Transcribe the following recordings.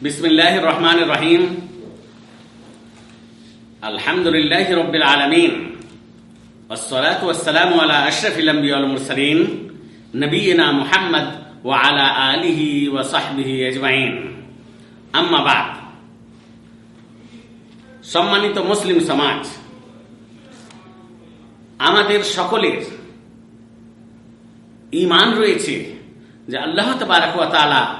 المسلمين بسم الله الرحمن الرحيم الحمد لله رب العالمين والصلاة والسلام على أشرف الأنبياء والمرسلين نبينا محمد وعلى آله وصحبه أجمعين أما بعد সম্মানিত মুসলিম সমাজ আমাদের সকলের ইমান রয়েছে যে আল্লাহ তবারক ওয়া তাআলা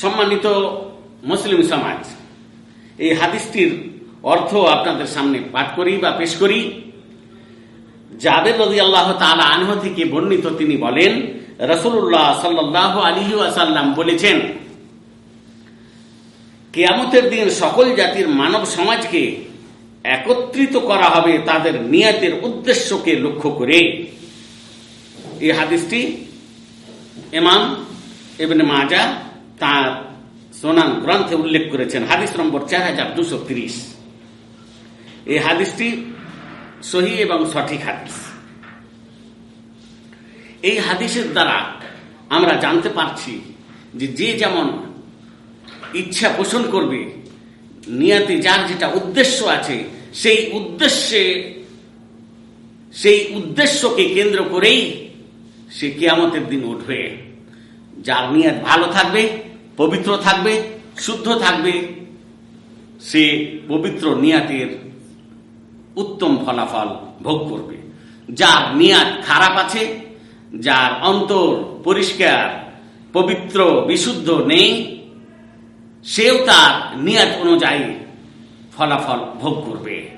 সম্মানিত মুসলিম সমাজ, এই হাদিসটির অর্থ আপনাদের সামনে পাঠ করি বা পেশ করি। রদি আল্লাহ তালা আনহ থেকে বর্ণিত তিনি বলেন রসুল্লাহ সাল্লাহ আলী আসাল্লাম বলেছেন, কেয়ামতের দিন সকল জাতির মানব সমাজকে একত্রিত করা হবে তাদের নিয়াতের উদ্দেশ্যকে লক্ষ্য করে। এই হাদিসটি এমাম এবেন মাজা তার সোনান গ্রন্থে উল্লেখ করেছেন, হাদিস নম্বর চার হাজার দুশো তিরিশ। এই হাদিসটি সহি এবং সঠিক হাদিস। এই হাদিসের দ্বারা আমরা জানতে পারছি যে যে যেমন ইচ্ছা পোষণ করবে, নিয়াতে যার যেটা উদ্দেশ্য আছে, সেই উদ্দেশ্যে, সেই উদ্দেশ্যকে কেন্দ্র করেই সে কেয়ামতের দিন উঠবে। যার নিয়াত ভালো থাকবে, পবিত্র থাকবে, শুদ্ধ থাকবে, সে পবিত্র নিয়াতের উত্তম ফলাফল ভোগ করবে। যার নিয়াত খারাপ আছে, যার অন্তর পরিষ্কার, পবিত্র, বিশুদ্ধ নেই, সেও তার নিয়াত অনুযায়ী ফলাফল ভোগ করবে।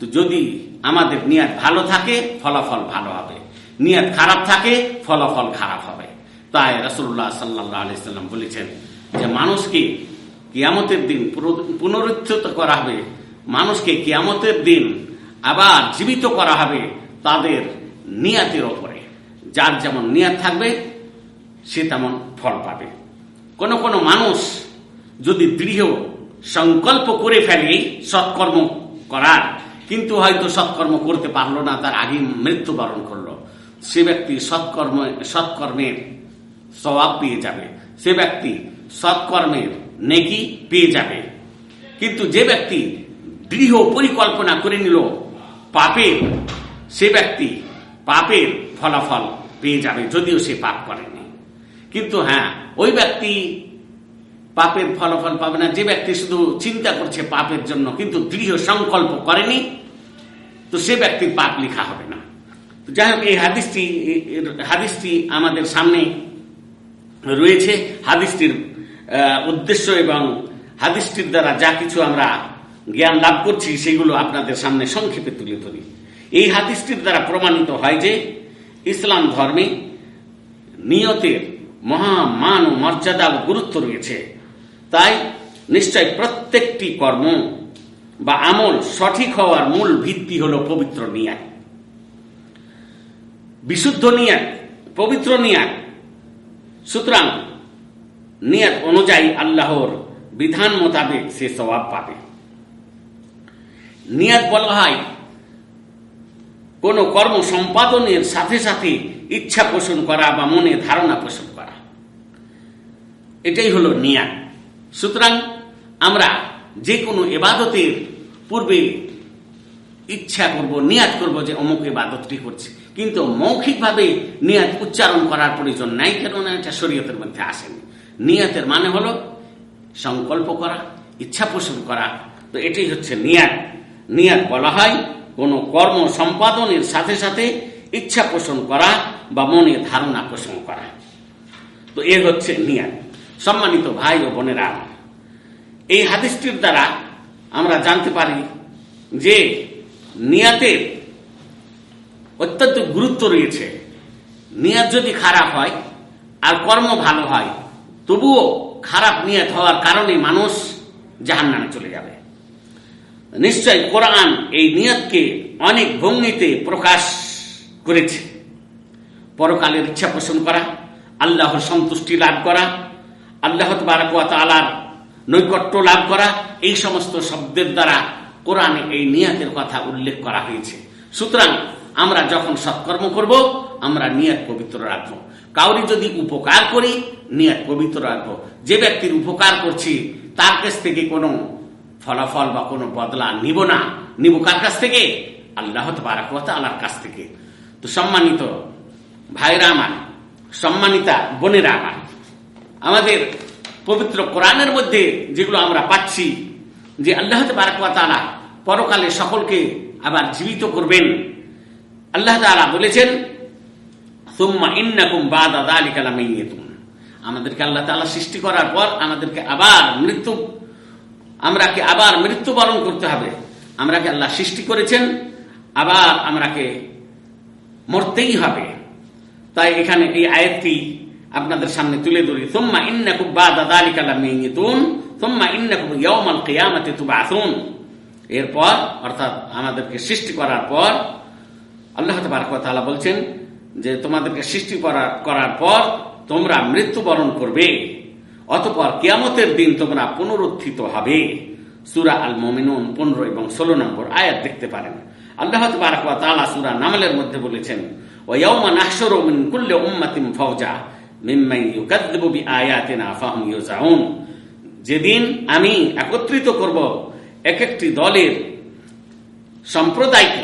তো যদি আমাদের নিয়াত ভালো থাকে, ফলাফল ভালো হবে। নিয়াত খারাপ থাকে, ফলাফল খারাপ হবে। তাই রসুল্লাহ সাল্লাহ আলাইসাল্লাম বলেছেন যে মানুষকে কিয়ামতের দিন পুনরুত্থিত করা হবে। মানুষকে কিয়ামতের দিন আবার জীবিত করা হবে তাদের নিয়াতের ওপরে। যার যেমন নিয়াত থাকবে, সে তেমন ফল পাবে। কোন কোন মানুষ যদি দৃঢ় সংকল্প করে ফেলে সৎকর্ম করার, কিন্তু হয়তো সৎকর্ম করতে পারল না, তার আগে মৃত্যুবরণ করল। সে ব্যক্তি সৎকর্ম সৎকর্মের স্বভাব পেয়ে যাবে। সে ব্যক্তি সৎকর্মের নেকি পেয়ে যাবে। কিন্তু যে ব্যক্তি দৃঢ় পরিকল্পনা করে নিল, পাপের, সে ব্যক্তি পাপের ফলাফল পেয়ে যাবে, যদিও সে পাপ করেনি। কিন্তু হ্যাঁ ওই ব্যক্তি পাপের ফলাফল পাবে না। যে ব্যক্তি শুধু চিন্তা করছে পাপের জন্য, কিন্তু দৃঢ় সংকল্প করেনি, তো সে ব্যক্তির পাপ লেখা হবে না। যাই হোক, এই হাদিসটি হাদিসটি আমাদের সামনে রয়েছে হাদিসটির উদ্দেশ্য এবং হাদিসটির দ্বারা যা কিছু আমরা জ্ঞান লাভ করছি, সেগুলো আপনাদের সামনে সংক্ষেপে তুলে ধরি। এই হাদিসটির দ্বারা প্রমাণিত হয় যে ইসলাম ধর্মে নিয়তের মহামান ও মর্যাদা ও গুরুত্ব রয়েছে। তাই নিশ্চয় প্রত্যেকটি কর্ম বা আমল সঠিক হওয়ার মূল ভিত্তি হল পবিত্র নিয়াত। বিশুদ্ধ নিয়াত, পবিত্র নিয়াত সুতরাং নিয়াত অনুযায়ী আল্লাহর বিধান মোতাবেক সে স্বভাব পাবে। নিয়াত বলা হয়, কোন কর্ম সম্পাদনের সাথে সাথে ইচ্ছা পোষণ করা বা মনে ধারণা পোষণ করা। এটাই হলো নিয়াত। সুতরাং আমরা যে কোনো এবাদতের পূর্বে ইচ্ছা করব, নিয়াত করব যে অমুক এবাদতটি করছি। কিন্তু মৌখিকভাবে নিয়াত উচ্চারণ করার প্রয়োজন নাই, কেননা এটা শরীয়তের মধ্যে আসেনি। নিয়াতের মানে হলো সংকল্প করা, ইচ্ছা পোষণ করা। তো এটাই হচ্ছে নিয়াত। নিয়াত বলা হয় কোনো কর্ম সম্পাদনের সাথে সাথে ইচ্ছা পোষণ করা বা মনে ধারণা পোষণ করা। তো এ হচ্ছে নিয়াত। সম্মানিত ভাই ও বোনেরা, এই হাদিসটির দ্বারা আমরা জানতে পারি যে নিয়াতের অত্যন্ত গুরুত্ব রয়েছে। নিয়াত যদি খারাপ হয়, আর কর্ম ভালো হয়, তবুও খারাপ নিয়াত হওয়ার কারণে মানুষ জাহান নামে চলে যাবে। নিশ্চয় কোরআন এই নিয়তকে অনেক ভঙ্গিতে প্রকাশ করেছে। পরকালের ইচ্ছা পোষণ করা, আল্লাহর সন্তুষ্টি লাভ করা, আল্লাহ তালার নৈকট্য লাভ করা, এই সমস্ত শব্দের দ্বারা কোরআনে এই নিয়াতের কথা উল্লেখ করা হয়েছে। সুতরাং আমরা যখন সৎকর্ম করব, আমরা নিয়াত পবিত্র রাখব। কাউরি যদি উপকার করি, নিয়াত পবিত্র রাখব। যে ব্যক্তির উপকার করছি, তার কাছ থেকে কোনো ফলাফল বা কোনো বদলা নিব না। নিব কার কাছ থেকে? আল্লাহ আল্লাহর কাছ থেকে। তো সম্মানিত ভাইরা আমার, সম্মানিতা বোনেরা আমার, আমাদের পবিত্র কোরআনের মধ্যে যেগুলো আমরা পাচ্ছি, যে আল্লাহ তালা পরকালে সকলকে আবার জীবিত করবেন আল্লাহ তালা বলেছেন আমাদেরকে আল্লাহ তালা সৃষ্টি করার পর আমাদেরকে আবার মৃত্যু, আমরাকে আবার মৃত্যুবরণ করতে হবে। আমরাকে আল্লাহ সৃষ্টি করেছেন, আবার আমরাকে মরতেই হবে। তাই এখানে এই আয়াতটি আপনাদের সামনে তুলে ধরি, সোম্মা ইন্নাকুব বাদা দালিকালা মেইতুন সোম্মা ইন্নাকুব ইয়াউমাল কিয়ামাতে তুবাসুন। এরপর, অর্থাৎ আমাদেরকে সৃষ্টি করার পর আল্লাহ তালা বলছেন যে তোমাদেরকে সৃষ্টি করা, করার পর তোমরা মৃত্যুবরণ করবে। অতপর কিয়ামতের দিন তোমরা পুনরুত্থিত হবে। সুরা আল মমিনুন পনেরো এবং ষোলো নম্বর আয়াত দেখতে পারেন। আল্লাহ তালা সুরা নামলের মধ্যে বলেছেন ইউজাউন যেদিন আমি একত্রিত করব এক একটি দলের সম্প্রদায়কে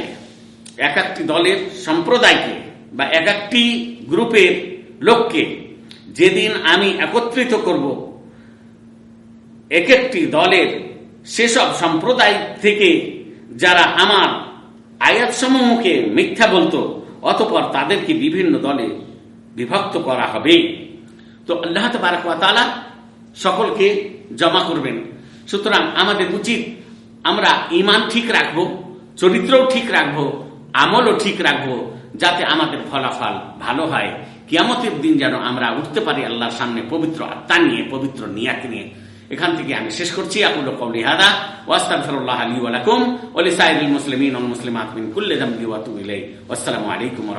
এক একটি দলের সম্প্রদায়কে বা এক একটি গ্রুপের লোককে যেদিন আমি একত্রিত করব এক একটি দলের সেসব সম্প্রদায় থেকে যারা আমার আয়াত সমূহকে মিথ্যা বলতো, অতপর তাদেরকে বিভিন্ন দলে বিভক্ত করা হবে। তো আল্লাহ তালা সকলকে জমা করবেন। সুতরাং আমাদের উচিত আমরা ইমান ঠিক রাখব, চরিত্রও ঠিক রাখব আমলও ঠিক রাখব যাতে আমাদের ফলাফল ভালো হয়। কিয়ামতের দিন যেন আমরা উঠতে পারি আল্লাহর সামনে পবিত্র আত্মা নিয়ে, পবিত্র নিয়াকে নিয়ে। এখান থেকে আমি শেষ করছি। আকুল কৌলি হাদা ওয়াস্তাগফিরুল্লাহ লি ওয়া লাকুম ওয়া লিসাইরিল মুসলিমিন ওয়াল মুসলিমাত আলাইকুম